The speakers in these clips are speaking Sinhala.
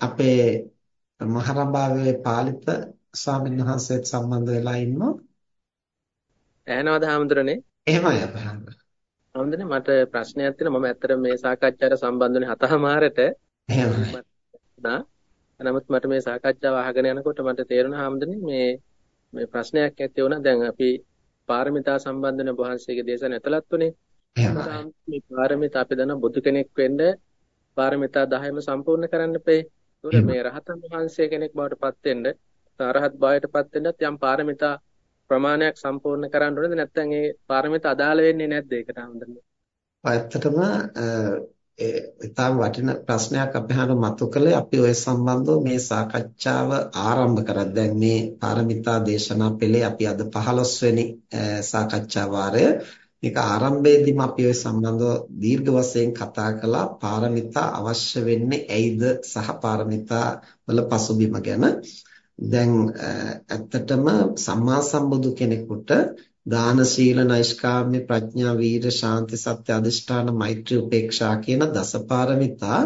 අපේ මහරඹාවේ පාලිත ස්වාමීන් වහන්සේත් සම්බන්ධ වෙලා ඉන්නවා. ඇහෙනවද හාමුදුරනේ? එහෙමයි අපහාම. හාමුදුරනේ මට ප්‍රශ්නයක් තියෙනවා. මම ඇත්තට මේ සාකච්ඡාවට සම්බන්ධ වෙන්නේ හතමාරට. එහෙමයි. නමුත් මට මේ සාකච්ඡාව අහගෙන යනකොට මට තේරුණා හාමුදුරනේ මේ මේ ප්‍රශ්නයක් ඇති වුණා. දැන් අපි පාරමිතා සම්බන්ධ වෙන වහන්සේගේ දේශන ඇතුළත් උනේ. එහෙමයි. මේ පාරමිතා අපි දන්න බුදු කෙනෙක් වෙන්න පාරමිතා 10ම සම්පූර්ණ කරන්න බෑ. ඒතකොට මේ රහතන් වහන්සේ කෙනෙක් බවට පත් වෙන්න, අරහත් භාවයට පත් වෙන්නත් යම් පාරමිතා ප්‍රමාණයක් සම්පූර්ණ කරන්න ඕනේද නැත්නම් ඒ පාරමිතා අදාළ වෙන්නේ නැද්ද ඒකට හඳුනන්නේ? ඇත්තටම ඒ ඉතාම වටින ප්‍රශ්නයක් අපි හාන මතු කළේ අපි ඔය සම්බන්ධව මේ සාකච්ඡාව ආරම්භ කරා. දැන් මේ පාරමිතා දේශනා පෙළේ අපි අද 15 වෙනි සාකච්ඡා වාරය මේක ආරම්භයේදීම අපි ওই සම්බන්ධව දීර්ඝ වශයෙන් කතා කළා පාරමිතා අවශ්‍ය වෙන්නේ ඇයිද සහ පාරමිතා වල පසුබිම ගැන. දැන් ඇත්තටම සම්මා සම්බුදු කෙනෙකුට දාන සීල නෛෂ්කාම්‍ය ප්‍රඥා වීර ශාන්ති සත්‍ය අධිෂ්ඨාන මෛත්‍රී උපේක්ෂා කියන දසපාරමිතා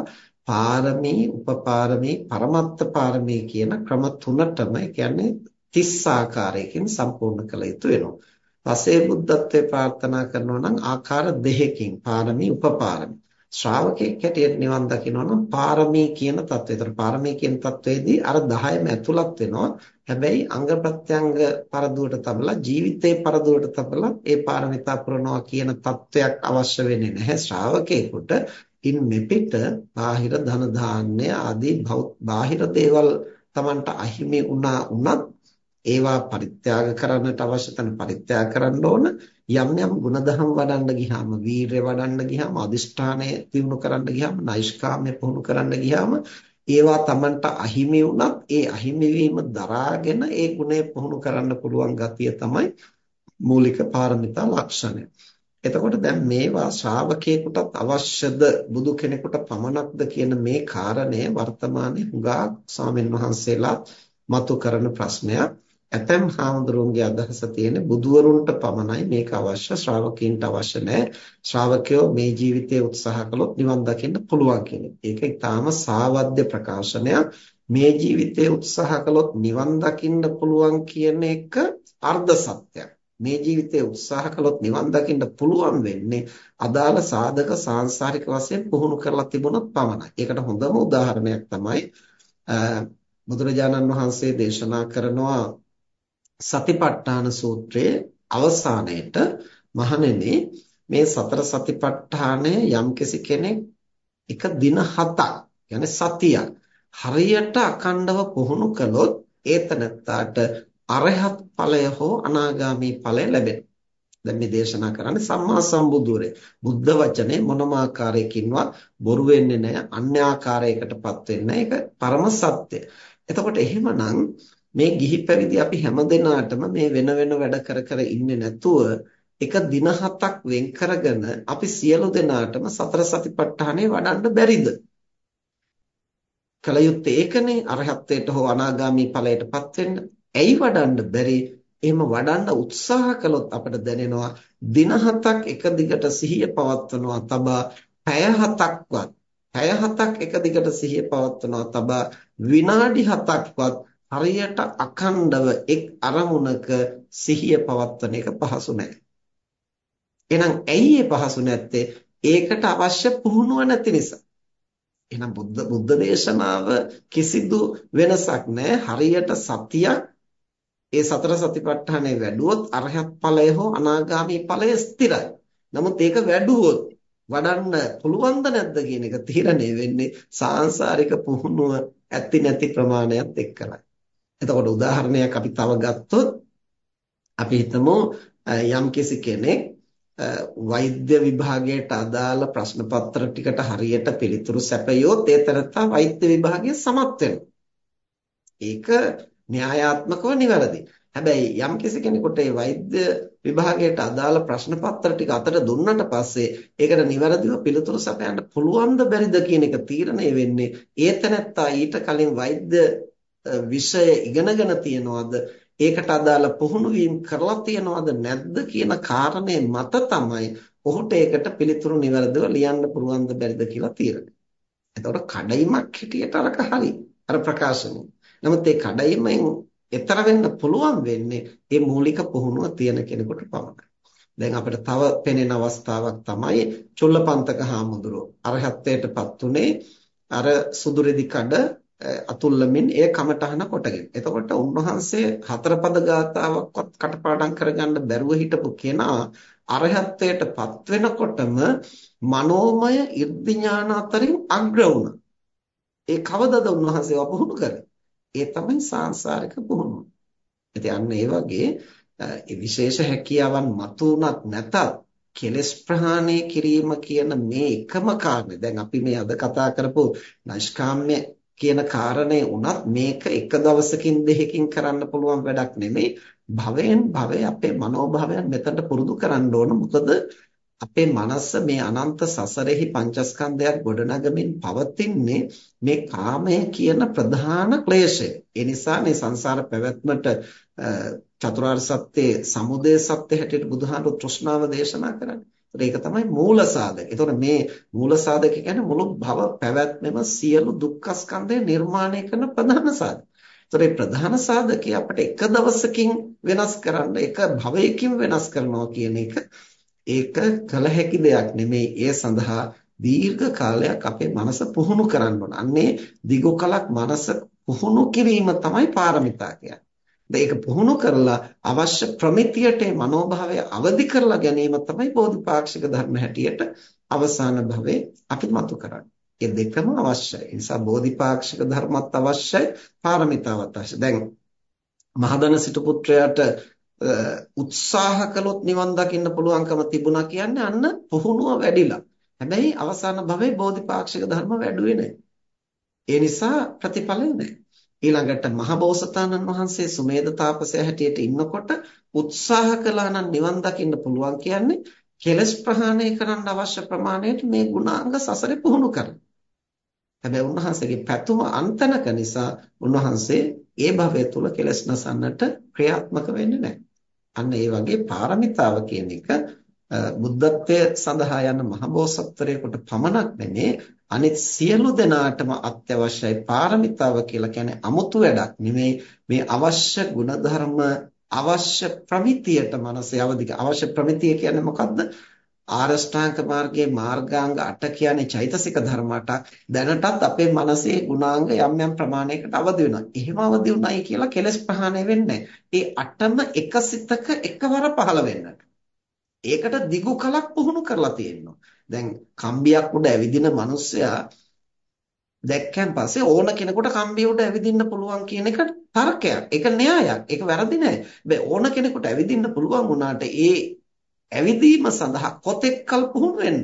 පාරමී උපපාරමී පරමත්ත පාරමී කියන ක්‍රම තුනටම ඒ කියන්නේ 30 ආකාරයකින් සම්පූර්ණ කළ යුතු වෙනවා. පසේ බුද්ධත්වයට ප්‍රාර්ථනා කරනවා නම් ආකාර දෙකකින් පාරමී උපපාරමී ශ්‍රාවකෙක් හැටියට නිවන් දකිනවා නම් පාරමී කියන தත්ත්වය. ඒතර පාරමී කියන தත්ත්වයේදී අර 10ම ඇතුළත් වෙනවා. හැබැයි අංග ප්‍රත්‍යංග පරදුවට තබලා ජීවිතේ පරදුවට තබලා ඒ පාරමිතා පුරනවා කියන தත්ත්වයක් අවශ්‍ය වෙන්නේ නැහැ ශ්‍රාවකේකට. ඉන් මෙපිට බාහිර ධන ධාන්‍ය ආදී බාහිර දේවල් Tamanට අහිමි වුණා උනත් ඒවා පරිත්‍යාග කරන්නට අවශ්‍ය තැන පරිත්‍යාග කරන්න ඕන යම් යම් ಗುಣධම් වඩන්න ගියාම වීරය වඩන්න ගියාම අදිෂ්ඨානය දිනු කරන්න ගියාම නෛෂ්කාම්‍ය පුහුණු කරන්න ගියාම ඒවා Tamanට අහිමි වුණත් ඒ අහිමි වීම දරාගෙන ඒ ගුණය පුහුණු කරන්න පුළුවන් ගතිය තමයි මූලික පාරමිතා ලක්ෂණය. එතකොට දැන් මේවා ශ්‍රාවකයෙකුටත් අවශ්‍යද බුදු කෙනෙකුට පමණක්ද කියන මේ කාරණය වර්තමානයේ හුඟා ස්වාමීන් වහන්සේලා මතු කරන ප්‍රශ්නයක්. ඇතැම් හාමුදුරුවන්ගේ අදහස තියෙන්නේ බුදුවරුන්ට පමණයි මේක අවශ්‍ය ශ්‍රාවකීන්ට අවශ්‍ය නැහැ. ශ්‍රාවකයෝ මේ ජීවිතයේ උත්සාහ කළොත් නිවන් දකින්න පුළුවන් කියන ඒක ඊටාම සාවද්‍ය ප්‍රකාශනයක්. මේ ජීවිතයේ උත්සාහ කළොත් නිවන් දකින්න පුළුවන් කියන එක අර්ධ සත්‍යයක්. මේ ජීවිතයේ උත්සාහ කළොත් නිවන් දකින්න පුළුවන් වෙන්නේ අදාළ සාධක සාංශාරික වශයෙන් පුහුණු කරලා තිබුණොත් පමණයි. ඒකට හොඳම උදාහරණයක් තමයි බුදුරජාණන් වහන්සේ දේශනා කරනවා සතිපට්ඨාන සූත්‍රයේ අවසානයේට මහණෙනි මේ සතර සතිපට්ඨානය යම්කිසි කෙනෙක් එක දින 7ක් يعني සතියක් හරියට අකණ්ඩව පුහුණු කළොත් ඒතනත්තාට අරහත් ඵලය හෝ අනාගාමී ඵලය ලැබෙනවා. දැන් මේ දේශනා කරන්නේ සම්මා සම්බුදුරේ. බුද්ධ වචනේ මොනම ආකාරයකින්වත් බොරු වෙන්නේ නැහැ. අන්‍ය ආකාරයකටපත් වෙන්නේ නැහැ. ඒක පරම සත්‍ය. එතකොට එහෙමනම් මේ ගිහි පැවිදි අපි හැමදෙනාටම මේ වෙන වෙන වැඩ කර කර ඉන්නේ නැතුව එක දින හතක් වෙන් කරගෙන අපි සියලු දෙනාටම සතර සතිපට්ඨානෙ වඩන්න බැරිද? කලයුත්තේ ඒකනේ අරහත්ත්වයට හෝ අනාගාමී ඵලයටපත් වෙන්න. ඇයි වඩන්න බැරි? එහෙම වඩන්න උත්සාහ කළොත් අපිට දැනෙනවා දින හතක් එක දිගට සිහිය පවත්වනවා තබා පැය හතක්වත් පැය හතක් එක දිගට සිහිය පවත්වනවා තබා විනාඩි හතක්වත් හරියට අඛණ්ඩව එක් අරමුණක සිහිය පවත්වන එක පහසු නැහැ. එහෙනම් ඇයි ඒ පහසු නැත්තේ? ඒකට අවශ්‍ය පුහුණුව නැති නිසා. එහෙනම් බුද්ධ බුද්ධ දේශනාව කිසිදු වෙනසක් නැහැ. හරියට සතියක් ඒ සතර සතිපට්ඨානේ වැඩුවොත් අරහත් ඵලය හෝ අනාගාමී ඵලය ස්ථිරයි. නමුත් ඒක වැඩුවොත් වඩන්න පුළුවන්ද නැද්ද කියන එක තීරණය වෙන්නේ සාංශාරික පුහුණුව ඇති නැති ප්‍රමාණයත් එක්කලයි. එතකොට උදාහරණයක් අපි තව ගත්තොත් අපි හිතමු යම්කිසි කෙනෙක් වෛද්‍ය විභාගයට අදාළ ප්‍රශ්න පත්‍ර ටිකට හරියට පිළිතුරු සැපයුවොත් ඒ තරත්තා වෛද්‍ය විභාගයේ සමත් ඒක න්‍යායාත්මකව නිවැරදි. හැබැයි යම්කිසි කෙනෙකුට ඒ වෛද්‍ය විභාගයට අදාළ ප්‍රශ්න පත්‍ර ටික අතට දුන්නට පස්සේ ඒකට නිවැරදිව පිළිතුරු සපයන්න පුළුවන්ද බැරිද කියන එක තීරණය වෙන්නේ ඒ තැනත්තා ඊට කලින් වෛද්‍ය විෂය ඉගෙනගෙන තියනවද ඒකට අදාළ පුහුණු වීම කරලා තියනවද නැද්ද කියන කාරණේ මත තමයි ඔහුට ඒකට පිළිතුරු නිවැරදිව ලියන්න පුළුවන්ද බැරිද කියලා තීරණය. එතකොට කඩයිමක් හැටියට අරක හරි. අර ප්‍රකාශනය. නමුත් ඒ කඩයිමෙන් එතර වෙන්න පුළුවන් වෙන්නේ මේ මූලික පුහුණුව තියෙන කෙනෙකුට පමණයි. දැන් අපිට තව පෙනෙන අවස්ථාවක් තමයි චුල්ලපන්තක හාමුදුරුවෝ අරහත්ත්වයටපත් උනේ අර සුදුරෙදි කඩ අතුල්ලමින් ඒ කමටහන කොටගෙන. එතකොට උන්වහන්සේ හතරපද ගාතාවක්වත් කටපාඩම් කරගන්න බැරුව හිටපු කෙනා අරහත්ත්වයටපත් වෙනකොටම මනෝමය 이르දි ඥාන අතරින් අග්‍ර වුණා. ඒ කවදද උන්වහන්සේව පුහුණු කරේ? ඒ තමයි සාංශාරික පුහුණුව. ඉතින් අන්න ඒ වගේ ඒ විශේෂ හැකියාවන් මතුණත් නැතත් කෙලස් ප්‍රහාණය කිරීම කියන මේ එකම කාරණේ දැන් අපි මේ අද කතා කරපු නෛෂ්කාම්‍ය කියන කාරණේ උනත් මේක එක දවසකින් දෙකකින් කරන්න පුළුවන් වැඩක් නෙමෙයි භවයෙන් භවය අපේ මනෝභාවයන් මෙතනට පුරුදු කරන්න ඕන මොකද අපේ මනස මේ අනන්ත සසරෙහි පංචස්කන්ධයක් ගොඩනගමින් පවතින්නේ මේ කාමය කියන ප්‍රධාන ක්ලේශය. ඒ නිසා මේ සංසාර පැවැත්මට චතුරාර්ය සත්‍යයේ සමුදය සත්‍ය හැටියට බුදුහාමුදුරු තෘෂ්ණාව දේශනා කරන්නේ. ඒක තමයි මූල සාධක. ඒතකොට මේ මූල සාධක කියන්නේ මුළු භව පැවැත්මම සියලු දුක්ඛ ස්කන්ධය නිර්මාණය කරන ප්‍රධාන සාධක. ඒතකොට මේ ප්‍රධාන සාධකය අපිට එක දවසකින් වෙනස් කරන්න, එක භවයකින් වෙනස් කරනවා කියන එක ඒක කල හැකි දෙයක් නෙමෙයි. ඒ සඳහා දීර්ඝ කාලයක් අපේ මනස පුහුණු කරන්න ඕන. අන්නේ දිගු කලක් මනස පුහුණු කිරීම තමයි පාරමිතා කියන්නේ. ඒක පුහුණු කරලා අවශ්‍ය ප්‍රමිතියට මනෝභාවය අවදි කරලා ගැනීම තමයි බෝධිපාක්ෂික ධර්ම හැටියට අවසාන භවයේ අපි මතු කරන්නේ. ඒ දෙකම අවශ්‍යයි. ඒ නිසා බෝධිපාක්ෂික ධර්මත් අවශ්‍යයි, පාරමිතාවත් අවශ්‍යයි. දැන් මහදන සිටු පුත්‍රයාට උත්සාහ කළොත් නිවන් දකින්න පුළුවන්කම තිබුණා කියන්නේ අන්න පුහුණුව වැඩිලා. හැබැයි අවසාන භවයේ බෝධිපාක්ෂික ධර්ම වැඩුවේ නැහැ. ඒ නිසා ප්‍රතිඵලය නැහැ. ඊළඟට මහබෝසතාණන් වහන්සේ සුමේද තාපසය හැටියට ඉන්නකොට උත්සාහ කළා නම් නිවන් දකින්න පුළුවන් කියන්නේ කෙලස් ප්‍රහාණය කරන්න අවශ්‍ය ප්‍රමාණයට මේ ගුණාංග සසරේ පුහුණු කරනවා. හැබැයි උන්වහන්සේගේ පැතුම අන්තනක නිසා උන්වහන්සේ ඒ භවය තුල කෙලස් නසන්නට ක්‍රියාත්මක වෙන්නේ නැහැ. අන්න ඒ වගේ පාරමිතාව කියන එක බුද්ධත්වය සඳහා යන මහබෝසත්වරයෙකුට පමණක් නෙමේ අනිත් සියලු දෙනාටම අත්‍යවශ්‍යයි පාරමිතාව කියලා කියන්නේ 아무තු වැඩක් නෙමේ මේ අවශ්‍ය ಗುಣධර්ම අවශ්‍ය ප්‍රමිතියට මනසේ අවදි අවශ්‍ය ප්‍රමිතිය කියන්නේ මොකද්ද ආරෂ්ඨාංග මාර්ගයේ මාර්ගාංග 8 කියන්නේ චෛතසික ධර්ම 8ක් දැනටත් අපේ මනසේ ගුණාංග යම් යම් ප්‍රමාණයකට අවදි වෙනවා. එහෙම අවදි වුණයි කියලා කෙලස් ප්‍රහාණය වෙන්නේ නැහැ. ඒ 8ම එකසිතක එකවර පහළ වෙන්නට. ඒකට දිගු කලක් පුහුණු කරලා තියෙනවා. දැන් කම්බියක් උඩ ඇවිදින මිනිස්සයා දැක්කන් පස්සේ ඕන කෙනෙකුට කම්බිය උඩ ඇවිදින්න පුළුවන් කියන එක තර්කයක්. ඒක න්‍යායක්. ඒක වැරදි නෑ. හැබැයි ඕන කෙනෙකුට ඇවිදින්න පුළුවන් වුණාට ඒ ඇවිදීම සඳහා කොතෙක් කල් පුහුණු වෙන්න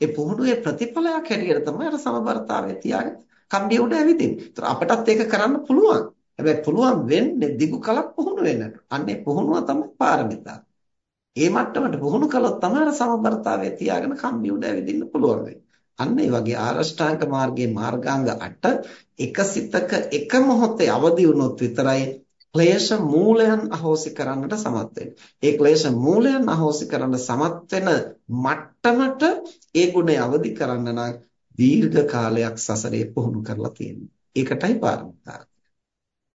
ඒ පුහුණුවේ ප්‍රතිඵලයක් හැටියට තමයි අර සමබරතාවය තියාගෙන කම්බිය උඩ ඇවිදින්නේ. ඒතර අපටත් ඒක කරන්න පුළුවන්. හැබැයි පුළුවන් වෙන්නේ දිගු කලක් පුහුණු වෙන්නට. අන්නේ පුහුණුව තමයි පාරමිතාව. ඒ මට්ටමට පුහුණු කළොත් තමයි අර සමබරතාවය තියාගෙන කම්බි උඩ ඇවිදින්න පුළුවන් අන්න ඒ වගේ ආරෂ්ඨාංග මාර්ගයේ මාර්ගාංග 8 එකසිතක එක මොහොතේ අවදි වුණොත් විතරයි ක්ලේශ මූලයන් අහෝසි කරන්නට සමත් ඒ ක්ලේශ මූලයන් අහෝසි කරන්න සමත් වෙන මට්ටමට ඒ ගුණය අවදි කරන්න නම් දීර්ඝ කාලයක් සසරේ පුහුණු කරලා තියෙනවා. ඒකටයි පාරමිතාව.